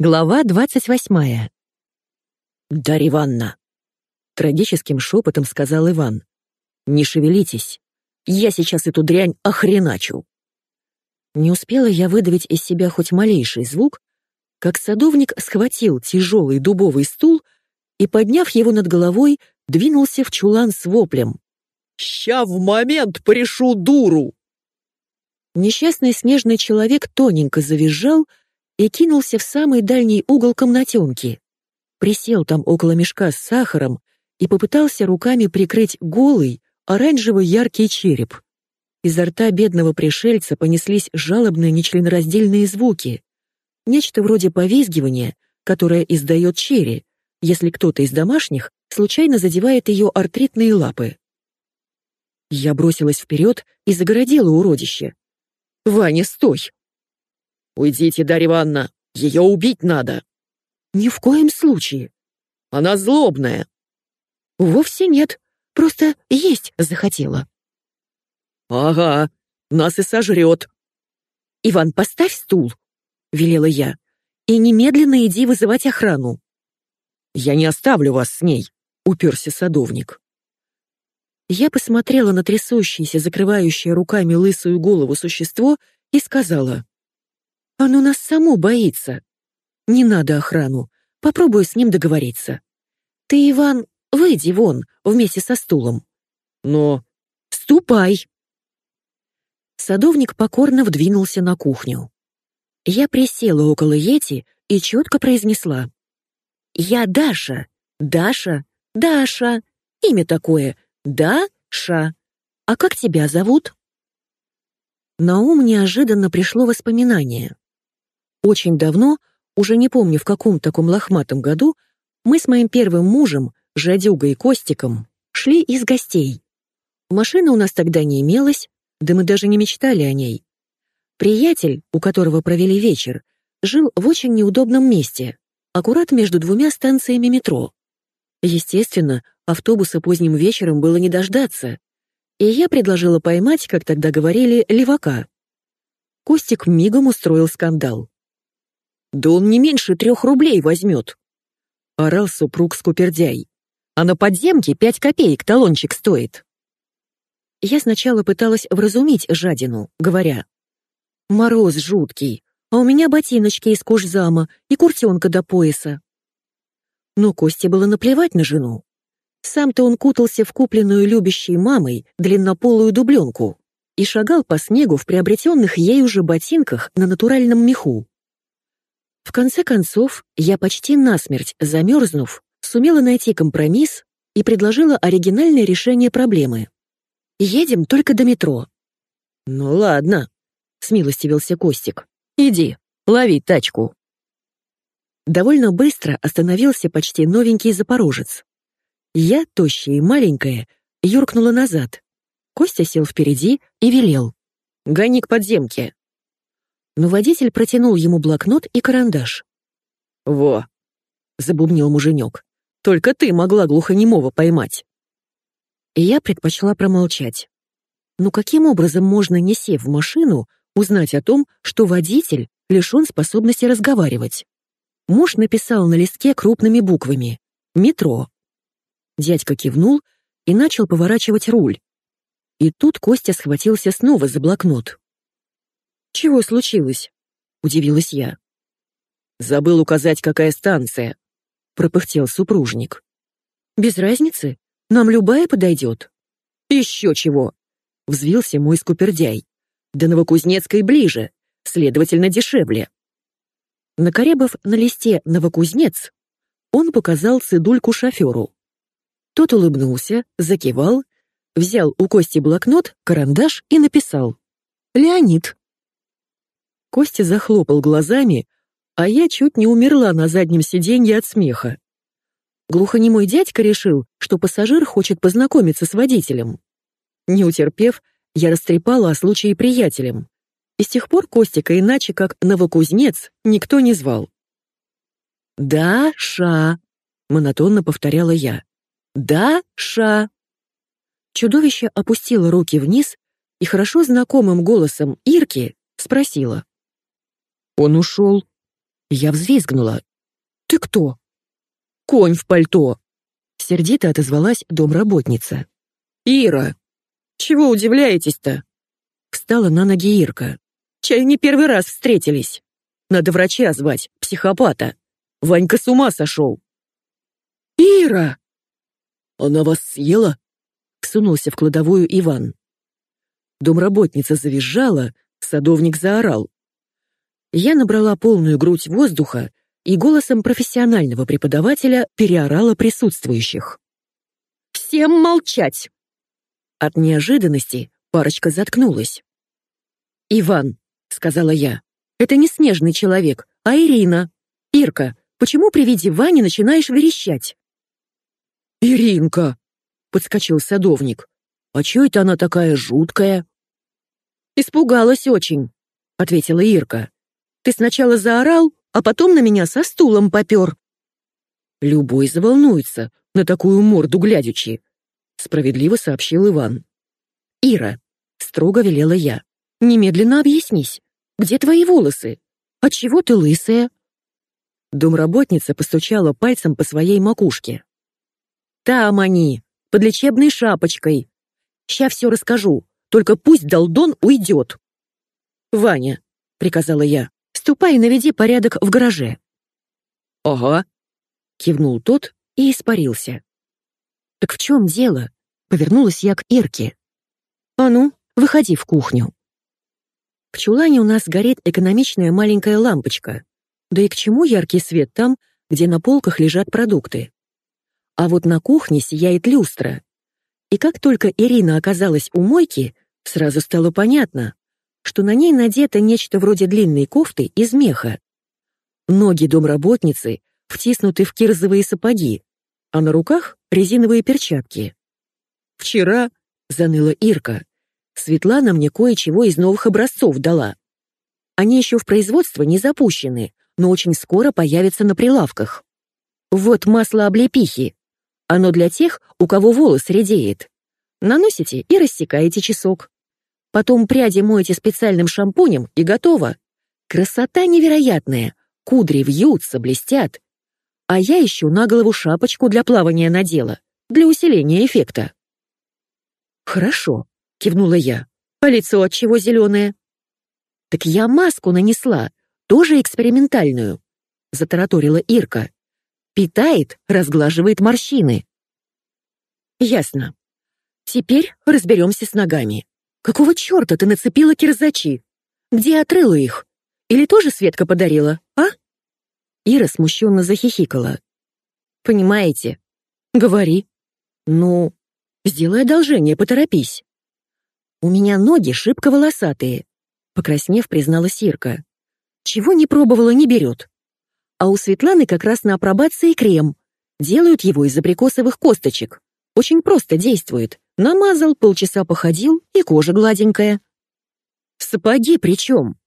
Глава двадцать восьмая. «Дарья Ивановна!» — трагическим шепотом сказал Иван. «Не шевелитесь. Я сейчас эту дрянь охреначу». Не успела я выдавить из себя хоть малейший звук, как садовник схватил тяжелый дубовый стул и, подняв его над головой, двинулся в чулан с воплем. «Ща в момент порешу дуру!» Несчастный снежный человек тоненько завизжал, и кинулся в самый дальний угол комнатенки. Присел там около мешка с сахаром и попытался руками прикрыть голый, оранжевый яркий череп. Изо рта бедного пришельца понеслись жалобные нечленораздельные звуки. Нечто вроде повизгивания, которое издает черри, если кто-то из домашних случайно задевает ее артритные лапы. Я бросилась вперед и загородила уродище. «Ваня, стой! «Уйдите, Дарья Ивановна! Ее убить надо!» «Ни в коем случае!» «Она злобная!» «Вовсе нет, просто есть захотела!» «Ага, нас и сожрет!» «Иван, поставь стул!» — велела я. «И немедленно иди вызывать охрану!» «Я не оставлю вас с ней!» — уперся садовник. Я посмотрела на трясущееся, закрывающее руками лысую голову существо и сказала. Оно нас само боится. Не надо охрану. Попробую с ним договориться. Ты, Иван, выйди вон вместе со стулом. Но... Ступай!» Садовник покорно вдвинулся на кухню. Я присела около Ети и четко произнесла. «Я Даша, Даша, Даша. Имя такое. Даша. А как тебя зовут?» На ум неожиданно пришло воспоминание. Очень давно, уже не помню в каком таком лохматом году, мы с моим первым мужем, Жадюгой Костиком, шли из гостей. Машины у нас тогда не имелось, да мы даже не мечтали о ней. Приятель, у которого провели вечер, жил в очень неудобном месте, аккурат между двумя станциями метро. Естественно, автобуса поздним вечером было не дождаться, и я предложила поймать, как тогда говорили, левака. Костик мигом устроил скандал. «Да он не меньше трех рублей возьмет!» — орал супруг Скупердяй. «А на подземке пять копеек талончик стоит!» Я сначала пыталась вразумить жадину, говоря, «Мороз жуткий, а у меня ботиночки из кожзама и куртенка до пояса». Но Косте было наплевать на жену. Сам-то он кутался в купленную любящей мамой длиннополую дубленку и шагал по снегу в приобретенных ей уже ботинках на натуральном меху. В конце концов, я почти насмерть замерзнув, сумела найти компромисс и предложила оригинальное решение проблемы. «Едем только до метро». «Ну ладно», — смилостивился Костик. «Иди, лови тачку». Довольно быстро остановился почти новенький запорожец. Я, тощая и маленькая, юркнула назад. Костя сел впереди и велел. «Гони к подземке» но водитель протянул ему блокнот и карандаш. «Во!» — забубнил муженек. «Только ты могла глухонемого поймать!» И я предпочла промолчать. Ну каким образом можно, не сев в машину, узнать о том, что водитель лишен способности разговаривать? Муж написал на листке крупными буквами «Метро». Дядька кивнул и начал поворачивать руль. И тут Костя схватился снова за блокнот. «Чего случилось?» — удивилась я. «Забыл указать, какая станция», — пропыхтел супружник. «Без разницы. Нам любая подойдет». «Еще чего!» — взвился мой скупердяй. «До Новокузнецкой ближе, следовательно, дешевле». Накорябав на листе «Новокузнец», он показал цидульку шоферу. Тот улыбнулся, закивал, взял у Кости блокнот, карандаш и написал «Леонид». Костя захлопал глазами, а я чуть не умерла на заднем сиденье от смеха. Глухонемой дядька решил, что пассажир хочет познакомиться с водителем. Не утерпев, я растрепала о случае приятелям. И с тех пор Костика иначе, как Новокузнец, никто не звал. «Да-ша», — монотонно повторяла я. «Да-ша». Чудовище опустило руки вниз и хорошо знакомым голосом Ирки спросила. Он ушел. Я взвизгнула. «Ты кто?» «Конь в пальто!» Сердито отозвалась домработница. «Ира, чего удивляетесь-то?» Встала на ноги Ирка. «Чай не первый раз встретились. Надо врача звать, психопата. Ванька с ума сошел». «Ира!» «Она вас съела?» Сунулся в кладовую Иван. Домработница завизжала, садовник заорал. Я набрала полную грудь воздуха и голосом профессионального преподавателя переорала присутствующих. «Всем молчать!» От неожиданности парочка заткнулась. «Иван», — сказала я, — «это не снежный человек, а Ирина. Ирка, почему при виде Вани начинаешь верещать?» «Иринка!» — подскочил садовник. «А чё это она такая жуткая?» «Испугалась очень», — ответила Ирка. «Ты сначала заорал, а потом на меня со стулом попер». «Любой заволнуется на такую морду глядячи», — справедливо сообщил Иван. «Ира», — строго велела я, — «немедленно объяснись, где твои волосы? Отчего ты лысая?» Домработница постучала пальцем по своей макушке. «Там они, под лечебной шапочкой. Ща все расскажу, только пусть Долдон уйдет». «Ваня», — приказала я, — «ступай и наведи порядок в гараже». «Ага», — кивнул тот и испарился. «Так в чем дело?» — повернулась я к Ирке. «А ну, выходи в кухню». В чулане у нас горит экономичная маленькая лампочка. Да и к чему яркий свет там, где на полках лежат продукты? А вот на кухне сияет люстра. И как только Ирина оказалась у мойки, сразу стало понятно, что на ней надето нечто вроде длинной кофты из меха. Ноги домработницы втиснуты в кирзовые сапоги, а на руках резиновые перчатки. «Вчера», — заныла Ирка, — «Светлана мне кое-чего из новых образцов дала. Они еще в производство не запущены, но очень скоро появятся на прилавках. Вот масло облепихи, оно для тех, у кого волос редеет. Наносите и рассекаете часок. Потом пряди моете специальным шампунем и готово. Красота невероятная. Кудри вьются, блестят. А я еще на голову шапочку для плавания надела, для усиления эффекта. «Хорошо», — кивнула я. «А лицо от чего зеленое?» «Так я маску нанесла, тоже экспериментальную», — затараторила Ирка. Питает, разглаживает морщины. Ясно. Теперь разберемся с ногами. Какого черта ты нацепила кирзачи? Где отрыла их? Или тоже Светка подарила, а? Ира смущенно захихикала. Понимаете? Говори. Ну, сделай одолжение, поторопись. У меня ноги шибко волосатые, покраснев, признала Сирка. Чего не пробовала, не берет. А у Светланы как раз на апробации крем. Делают его из абрикосовых косточек. Очень просто действует. Намазал, полчаса походил, и кожа гладенькая. Сапоги при чем?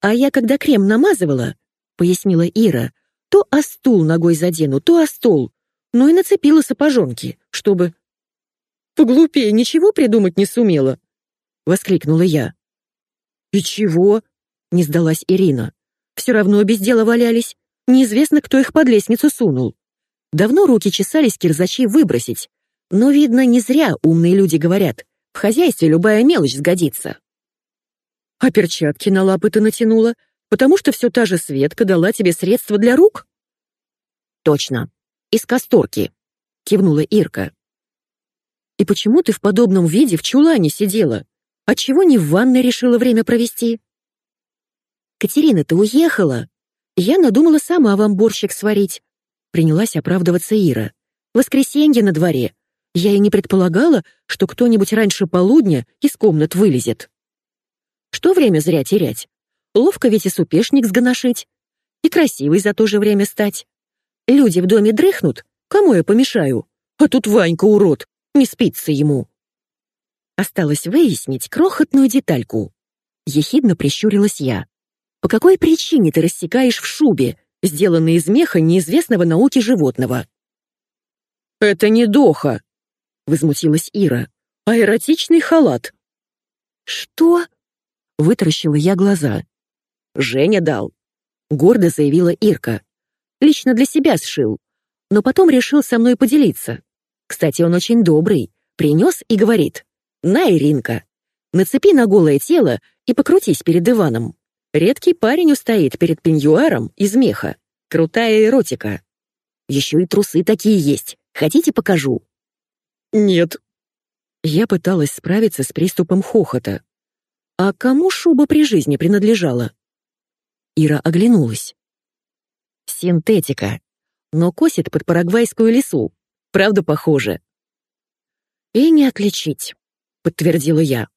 А я когда крем намазывала, пояснила Ира, то о стул ногой задену, то о стол. Ну и нацепила сапожонки, чтобы... Поглупее ничего придумать не сумела, воскликнула я. И чего? Не сдалась Ирина. Все равно без дела валялись. Неизвестно, кто их под лестницу сунул. Давно руки чесались кирзачи выбросить. Но, видно, не зря умные люди говорят. В хозяйстве любая мелочь сгодится. А перчатки на лапы ты натянула, потому что все та же Светка дала тебе средства для рук? Точно. Из касторки, кивнула Ирка. И почему ты в подобном виде в чулане сидела? Отчего не в ванной решила время провести? Катерина-то уехала. Я надумала сама вам борщик сварить. Принялась оправдываться Ира. Воскресенье на дворе. Я и не предполагала, что кто-нибудь раньше полудня из комнат вылезет. Что время зря терять? Ловко ведь и супешник сгоношить. И красивый за то же время стать. Люди в доме дрыхнут, кому я помешаю? А тут Ванька урод, не спится ему. Осталось выяснить крохотную детальку. Ехидно прищурилась я. По какой причине ты рассекаешь в шубе, сделанной из меха неизвестного науки животного?» «Это не доха», — возмутилась Ира, — «а эротичный халат». «Что?» — вытаращила я глаза. «Женя дал. — гордо заявила Ирка. «Лично для себя сшил, но потом решил со мной поделиться. Кстати, он очень добрый, принес и говорит, «На, Иринка, нацепи на голое тело и покрутись перед Иваном. Редкий парень устоит перед пеньюаром из меха. Крутая эротика. Еще и трусы такие есть. Хотите, покажу?» «Нет». Я пыталась справиться с приступом хохота. «А кому шуба при жизни принадлежала?» Ира оглянулась. «Синтетика. Но косит под парагвайскую лесу. Правда похоже?» «И не отличить», — подтвердила я.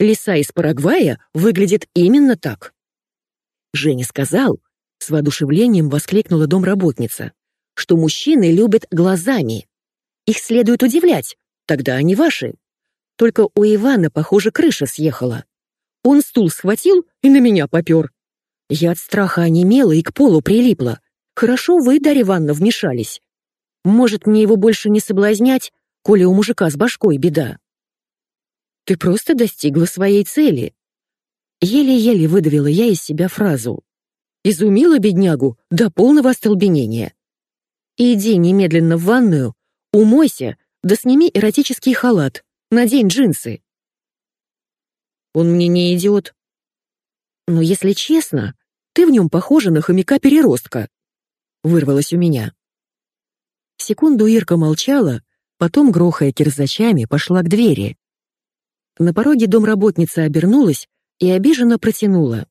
«Лиса из Парагвая выглядит именно так». Женя сказал, с воодушевлением воскликнула домработница, что мужчины любят глазами. Их следует удивлять, тогда они ваши. Только у Ивана, похоже, крыша съехала. Он стул схватил и на меня попер. Я от страха онемела и к полу прилипла. Хорошо вы, Дарья Ивановна, вмешались. Может, мне его больше не соблазнять, коли у мужика с башкой беда? Ты просто достигла своей цели. Еле-еле выдавила я из себя фразу. Изумила беднягу до полного остолбенения. Иди немедленно в ванную, умойся, да сними эротический халат, надень джинсы. Он мне не идет. Но если честно, ты в нем похожа на хомяка-переростка. Вырвалось у меня. Секунду Ирка молчала, потом, грохая кирзачами, пошла к двери. На пороге домработница обернулась и обиженно протянула.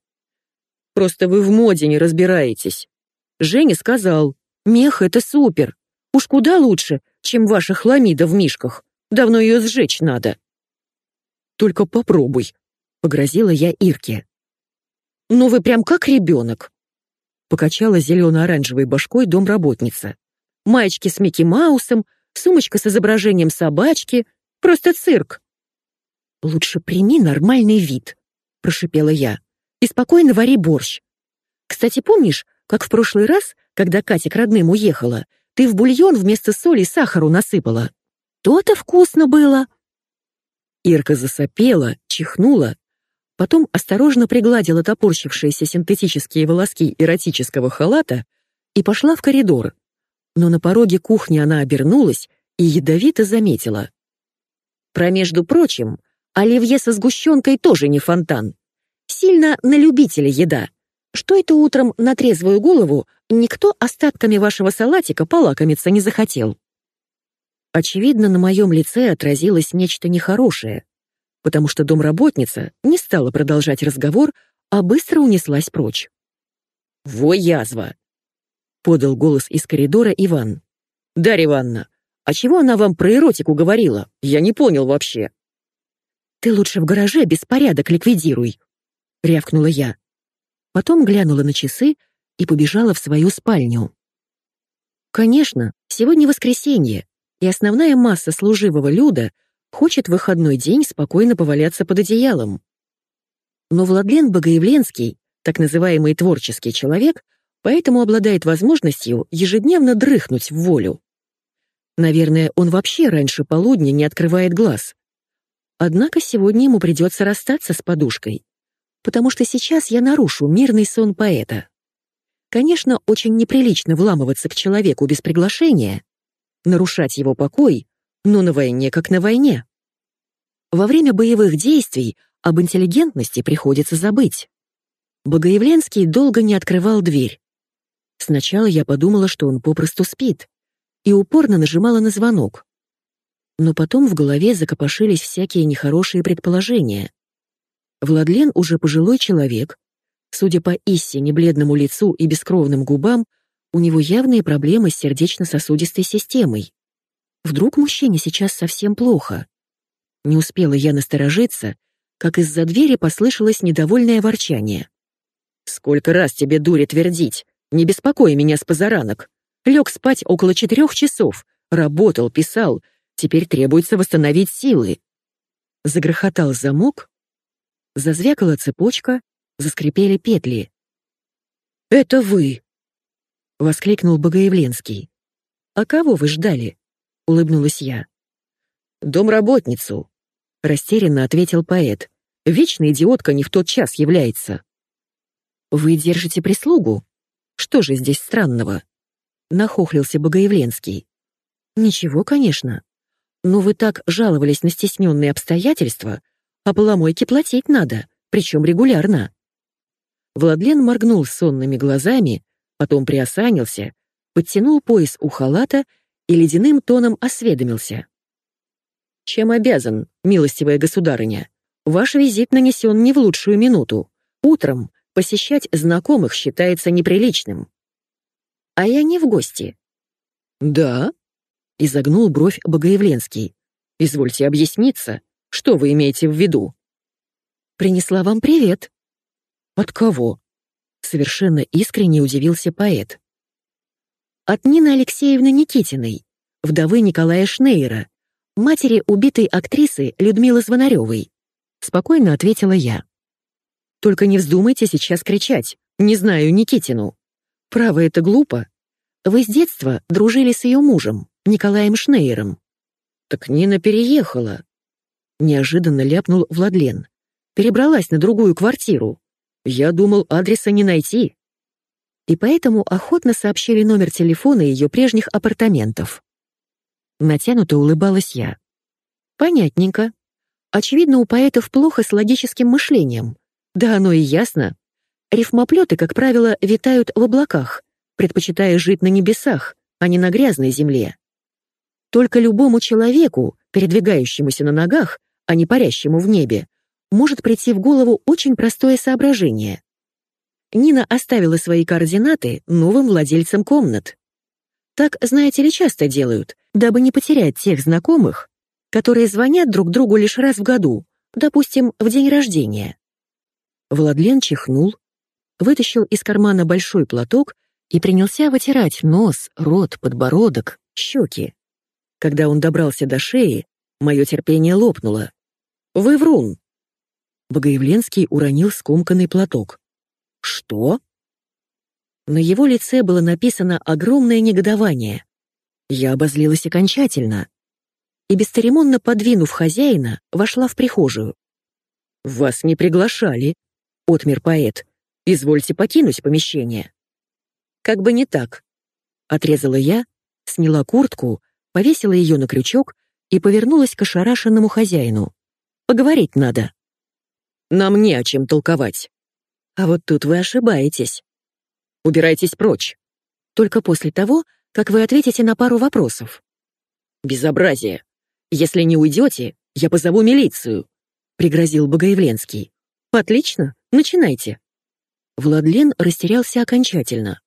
«Просто вы в моде не разбираетесь. Женя сказал, Мех — это супер. Уж куда лучше, чем ваша хламида в мишках. Давно ее сжечь надо. Только попробуй, — погрозила я Ирке. Ну вы прям как ребенок. Покачала зелено-оранжевой башкой домработница. Маечки с Микки Маусом, сумочка с изображением собачки. Просто цирк. Лучше прими нормальный вид, — прошипела я. И спокойно вари борщ. Кстати, помнишь, как в прошлый раз когда Катя к родным уехала, ты в бульон вместо соли сахару насыпала. То-то вкусно было!» Ирка засопела, чихнула, потом осторожно пригладила топорщившиеся синтетические волоски эротического халата и пошла в коридор. Но на пороге кухни она обернулась и ядовито заметила. Про между прочим, оливье со сгущенкой тоже не фонтан. Сильно на любителя еда что это утром на трезвую голову никто остатками вашего салатика полакомиться не захотел. Очевидно, на моем лице отразилось нечто нехорошее, потому что домработница не стала продолжать разговор, а быстро унеслась прочь. «Во язва!» — подал голос из коридора Иван. «Дарья Ивановна, а чего она вам про эротику говорила? Я не понял вообще». «Ты лучше в гараже беспорядок ликвидируй», — рявкнула я. Потом глянула на часы и побежала в свою спальню. Конечно, сегодня воскресенье, и основная масса служивого люда хочет в выходной день спокойно поваляться под одеялом. Но Владлен Богоявленский, так называемый творческий человек, поэтому обладает возможностью ежедневно дрыхнуть в волю. Наверное, он вообще раньше полудня не открывает глаз. Однако сегодня ему придется расстаться с подушкой потому что сейчас я нарушу мирный сон поэта. Конечно, очень неприлично вламываться к человеку без приглашения, нарушать его покой, но на войне как на войне. Во время боевых действий об интеллигентности приходится забыть. Богоявленский долго не открывал дверь. Сначала я подумала, что он попросту спит, и упорно нажимала на звонок. Но потом в голове закопошились всякие нехорошие предположения. Владлен уже пожилой человек. Судя по истине бледному лицу и бескровным губам, у него явные проблемы с сердечно-сосудистой системой. Вдруг мужчине сейчас совсем плохо? Не успела я насторожиться, как из-за двери послышалось недовольное ворчание. «Сколько раз тебе, дуре, твердить? Не беспокой меня с позаранок. Лег спать около четырех часов, работал, писал, теперь требуется восстановить силы». Загрохотал замок, Зазвякала цепочка, заскрипели петли. «Это вы!» — воскликнул Богоявленский. «А кого вы ждали?» — улыбнулась я. «Домработницу», — растерянно ответил поэт. «Вечная идиотка не в тот час является». «Вы держите прислугу?» Что же здесь странного? Нахохлился Богоявленский. Ничего, конечно. Но вы так жаловались на стесненные обстоятельства, а поломойки платить надо, причем регулярно. Владлен моргнул сонными глазами, потом приосанился, подтянул пояс у халата и ледяным тоном осведомился. «Чем обязан, милостивая государыня? Ваш визит нанесен не в лучшую минуту. Утром посещать знакомых считается неприличным». «А я не в гости». «Да?» — изогнул бровь Богоявленский. «Извольте объясниться, что вы имеете в виду?» «Принесла вам привет». «От кого?» — совершенно искренне удивился поэт. «От Нины Алексеевны Никитиной, вдовы Николая Шнейера, матери убитой актрисы Людмилы Звонаревой», — спокойно ответила я. «Только не вздумайте сейчас кричать, не знаю Никитину. Право, это глупо. Вы с детства дружили с ее мужем, Николаем Шнейером». «Так Нина переехала», Неожиданно ляпнул Владлен. Перебралась на другую квартиру. Я думал, адреса не найти. И поэтому охотно сообщили номер телефона ее прежних апартаментов. Натянуто улыбалась я. Понятненько. Очевидно, у поэтов плохо с логическим мышлением. Да оно и ясно. Рифмоплеты, как правило, витают в облаках, предпочитая жить на небесах, а не на грязной земле. Только любому человеку, передвигающемуся на ногах, а не парящему в небе, может прийти в голову очень простое соображение. Нина оставила свои координаты новым владельцам комнат. Так, знаете ли, часто делают, дабы не потерять тех знакомых, которые звонят друг другу лишь раз в году, допустим, в день рождения. Владлен чихнул, вытащил из кармана большой платок и принялся вытирать нос, рот, подбородок, щеки. Когда он добрался до шеи, мое терпение лопнуло. Вы врун!» Богоявленский уронил скомканный платок. «Что?» На его лице было написано огромное негодование. Я обозлилась окончательно. И бесцеремонно подвинув хозяина, вошла в прихожую. «Вас не приглашали», — отмер поэт. «Извольте покинуть помещение». «Как бы не так», — отрезала я, сняла куртку, повесила ее на крючок и повернулась к ошарашенному хозяину. Поговорить надо. Нам не о чем толковать. А вот тут вы ошибаетесь. Убирайтесь прочь. Только после того, как вы ответите на пару вопросов. Безобразие. Если не уйдете, я позову милицию, пригрозил Богоявленский. Отлично, начинайте. Владлен растерялся окончательно.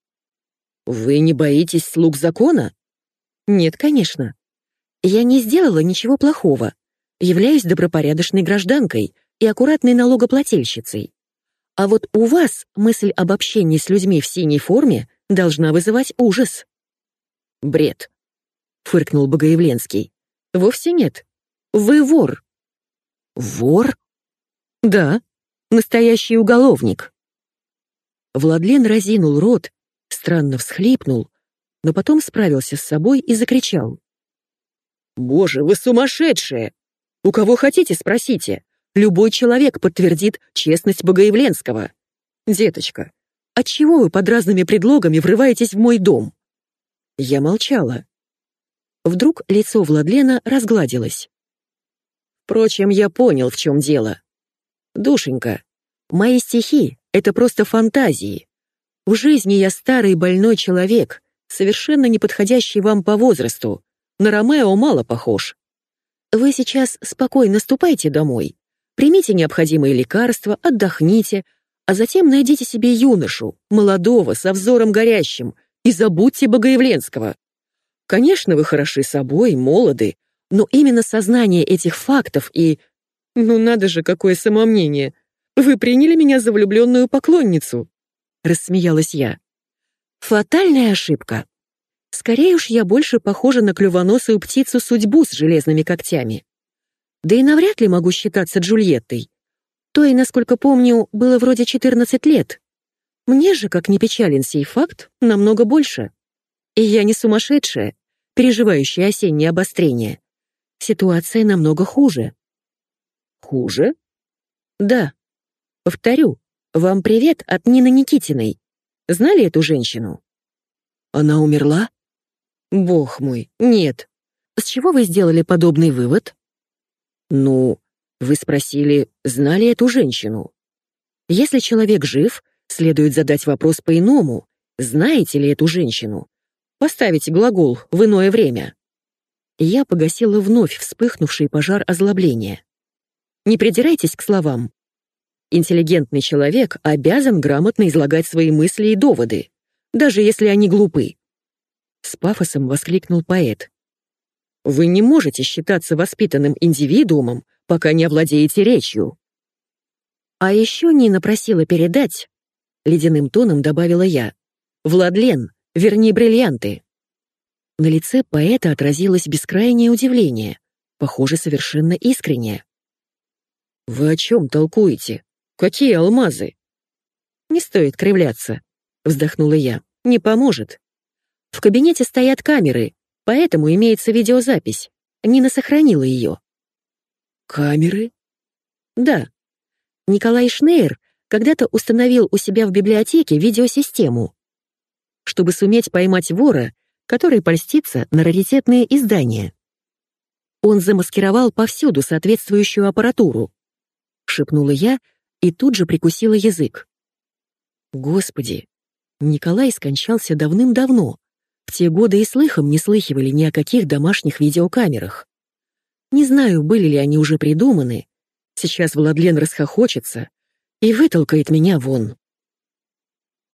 Вы не боитесь слуг закона? Нет, конечно. Я не сделала ничего плохого являюсь добропорядочной гражданкой и аккуратной налогоплательщицей. А вот у вас мысль об общении с людьми в синей форме должна вызывать ужас. Бред, фыркнул Богоявленский. Вовсе нет. Вы вор. Вор? Да, настоящий уголовник. Владлен разинул рот, странно всхлипнул, но потом справился с собой и закричал. «Боже, вы сумасшедшие! У кого хотите, спросите. Любой человек подтвердит честность Богоявленского. Деточка, отчего вы под разными предлогами врываетесь в мой дом? Я молчала. Вдруг лицо Владлена разгладилось. Впрочем, я понял, в чем дело. Душенька, мои стихи — это просто фантазии. В жизни я старый больной человек, совершенно не подходящий вам по возрасту. На Ромео мало похож. Вы сейчас спокойно ступайте домой, примите необходимые лекарства, отдохните, а затем найдите себе юношу, молодого, со взором горящим, и забудьте Богоявленского. Конечно, вы хороши собой, молоды, но именно сознание этих фактов и... Ну надо же, какое самомнение! Вы приняли меня за влюбленную поклонницу!» Рассмеялась я. «Фатальная ошибка. Скорее уж я больше похожа на клювоносую птицу судьбу с железными когтями. Да и навряд ли могу считаться Джульеттой. То и, насколько помню, было вроде 14 лет. Мне же, как не печален сей факт, намного больше. И я не сумасшедшая, переживающая осеннее обострение. Ситуация намного хуже. Хуже? Да. Повторю, вам привет от Нины Никитиной. Знали эту женщину? Она умерла? Бог мой, нет. С чего вы сделали подобный вывод? Ну, вы спросили, знали эту женщину. Если человек жив, следует задать вопрос по-иному. Знаете ли эту женщину? Поставить глагол в иное время. Я погасила вновь вспыхнувший пожар озлобления. Не придирайтесь к словам. Интеллигентный человек обязан грамотно излагать свои мысли и доводы, даже если они глупы. С пафосом воскликнул поэт. Вы не можете считаться воспитанным индивидуумом, пока не овладеете речью. А еще Нина просила передать, ледяным тоном добавила я, Владлен, верни бриллианты. На лице поэта отразилось бескрайнее удивление, похоже, совершенно искреннее. «Вы о чем толкуете? Какие алмазы?» «Не стоит кривляться», — вздохнула я. «Не поможет. В кабинете стоят камеры, поэтому имеется видеозапись. Нина сохранила ее». «Камеры?» «Да. Николай Шнейр когда-то установил у себя в библиотеке видеосистему. Чтобы суметь поймать вора, который польстится на раритетные издания. Он замаскировал повсюду соответствующую аппаратуру. Шепнула я и тут же прикусила язык. Господи, Николай скончался давным-давно. В те годы и слыхом не слыхивали ни о каких домашних видеокамерах. Не знаю, были ли они уже придуманы. Сейчас Владлен расхохочется и вытолкает меня вон.